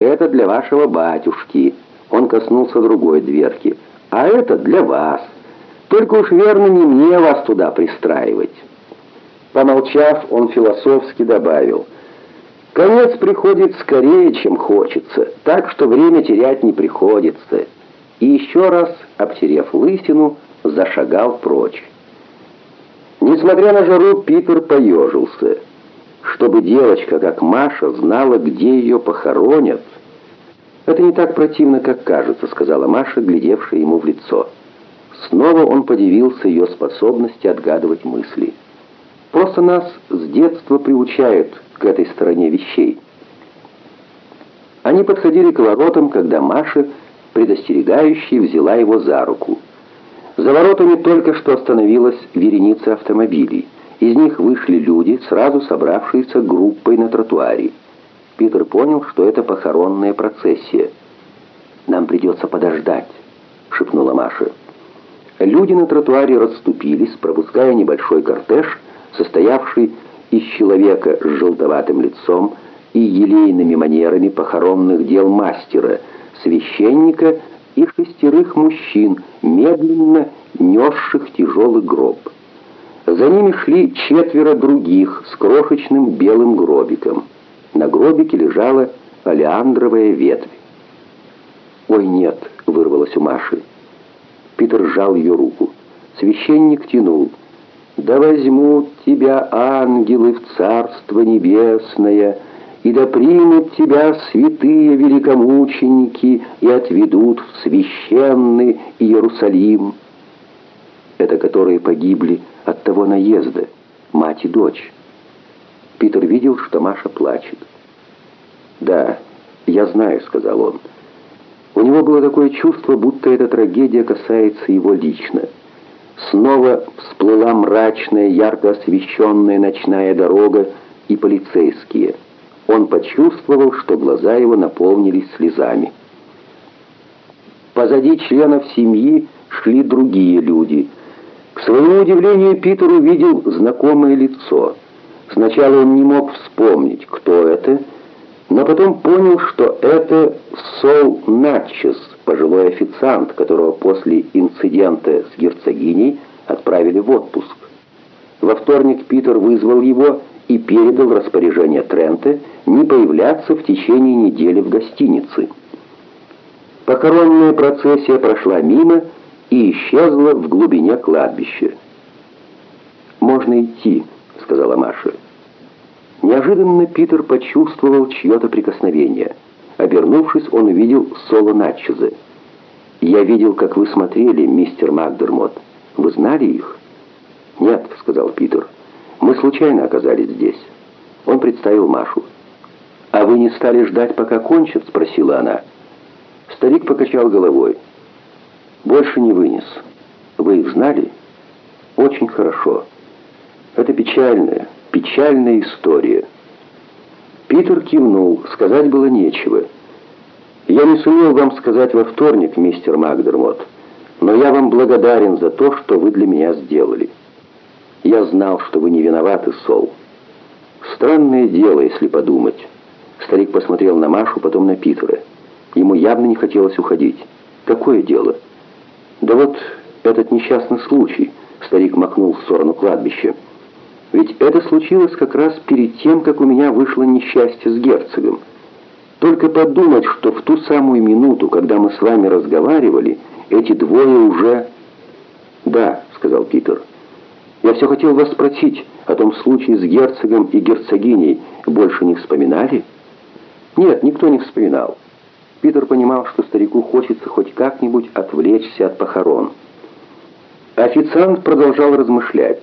Это для вашего батюшки. Он коснулся другой дверки. А это для вас. Только уж верно не мне вас туда пристраивать. Помолчав, он философски добавил. Конец приходит скорее, чем хочется, так что время терять не приходится. И еще раз, обтерев лысину, зашагал прочь. Несмотря на жару, Питер поежился. Чтобы девочка, как Маша, знала, где ее похоронят. «Это не так противно, как кажется», — сказала Маша, глядевшая ему в лицо. Снова он подивился ее способности отгадывать мысли. «Просто нас с детства приучают к этой стороне вещей». Они подходили к воротам, когда Маша, предостерегающая, взяла его за руку. За воротами только что остановилась вереница автомобилей. Из них вышли люди, сразу собравшиеся группой на тротуаре. Питер понял, что это похоронная процессия. «Нам придется подождать», — шепнула Маша. Люди на тротуаре расступились, пропуская небольшой кортеж, состоявший из человека с желтоватым лицом и елейными манерами похоронных дел мастера, священника и шестерых мужчин, медленно несших тяжелый гроб. За ними шли четверо других с крошечным белым гробиком. На гробике лежала олеандровая ветвь. «Ой, нет!» — вырвалось у Маши. Питер сжал ее руку. Священник тянул. «Да возьмут тебя ангелы в Царство Небесное!» и да примут тебя святые великомученики и отведут в священный Иерусалим. Это которые погибли от того наезда, мать и дочь. Питер видел, что Маша плачет. «Да, я знаю», — сказал он. У него было такое чувство, будто эта трагедия касается его лично. Снова всплыла мрачная, ярко освещенная ночная дорога и полицейские — он почувствовал, что глаза его наполнились слезами. Позади членов семьи шли другие люди. К своему удивлению, Питер увидел знакомое лицо. Сначала он не мог вспомнить, кто это, но потом понял, что это Сол Натчес, пожилой официант, которого после инцидента с герцогиней отправили в отпуск. Во вторник Питер вызвал его и передал распоряжение Трента не появляться в течение недели в гостинице. Похоронная процессия прошла мимо и исчезла в глубине кладбища. «Можно идти», — сказала Маша. Неожиданно Питер почувствовал чье-то прикосновение. Обернувшись, он увидел Соло Натчеза. «Я видел, как вы смотрели, мистер Макдермот. Вы знали их?» «Нет», — сказал Питер. Мы случайно оказались здесь. Он представил Машу. «А вы не стали ждать, пока кончат?» — спросила она. Старик покачал головой. «Больше не вынес. Вы их знали?» «Очень хорошо. Это печальная, печальная история». Питер кивнул. Сказать было нечего. «Я не сумел вам сказать во вторник, мистер Макдермот, но я вам благодарен за то, что вы для меня сделали». Я знал, что вы не виноваты, Сол. Странное дело, если подумать. Старик посмотрел на Машу, потом на Питера. Ему явно не хотелось уходить. Какое дело? Да вот этот несчастный случай. Старик махнул в сторону кладбища. Ведь это случилось как раз перед тем, как у меня вышло несчастье с герцогом. Только подумать, что в ту самую минуту, когда мы с вами разговаривали, эти двое уже... «Да», — сказал Питер, — я все хотел вас спросить о том случае с герцогом и герцогиней. Больше не вспоминали? Нет, никто не вспоминал. Питер понимал, что старику хочется хоть как-нибудь отвлечься от похорон. Официант продолжал размышлять.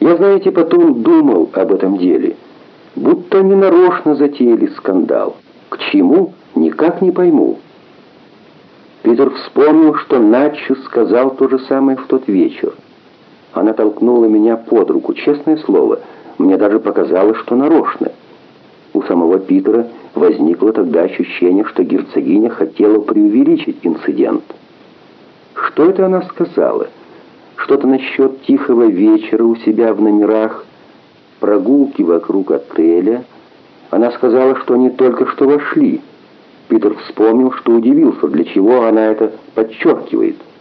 Я, знаете, потом думал об этом деле. Будто они нарочно затеяли скандал. К чему? Никак не пойму. Питер вспомнил, что Натчу сказал то же самое в тот вечер. Она толкнула меня под руку, честное слово. Мне даже показалось, что нарочно. У самого Питера возникло тогда ощущение, что герцогиня хотела преувеличить инцидент. Что это она сказала? Что-то насчет тихого вечера у себя в номерах, прогулки вокруг отеля. Она сказала, что они только что вошли. Питер вспомнил, что удивился, для чего она это подчеркивает –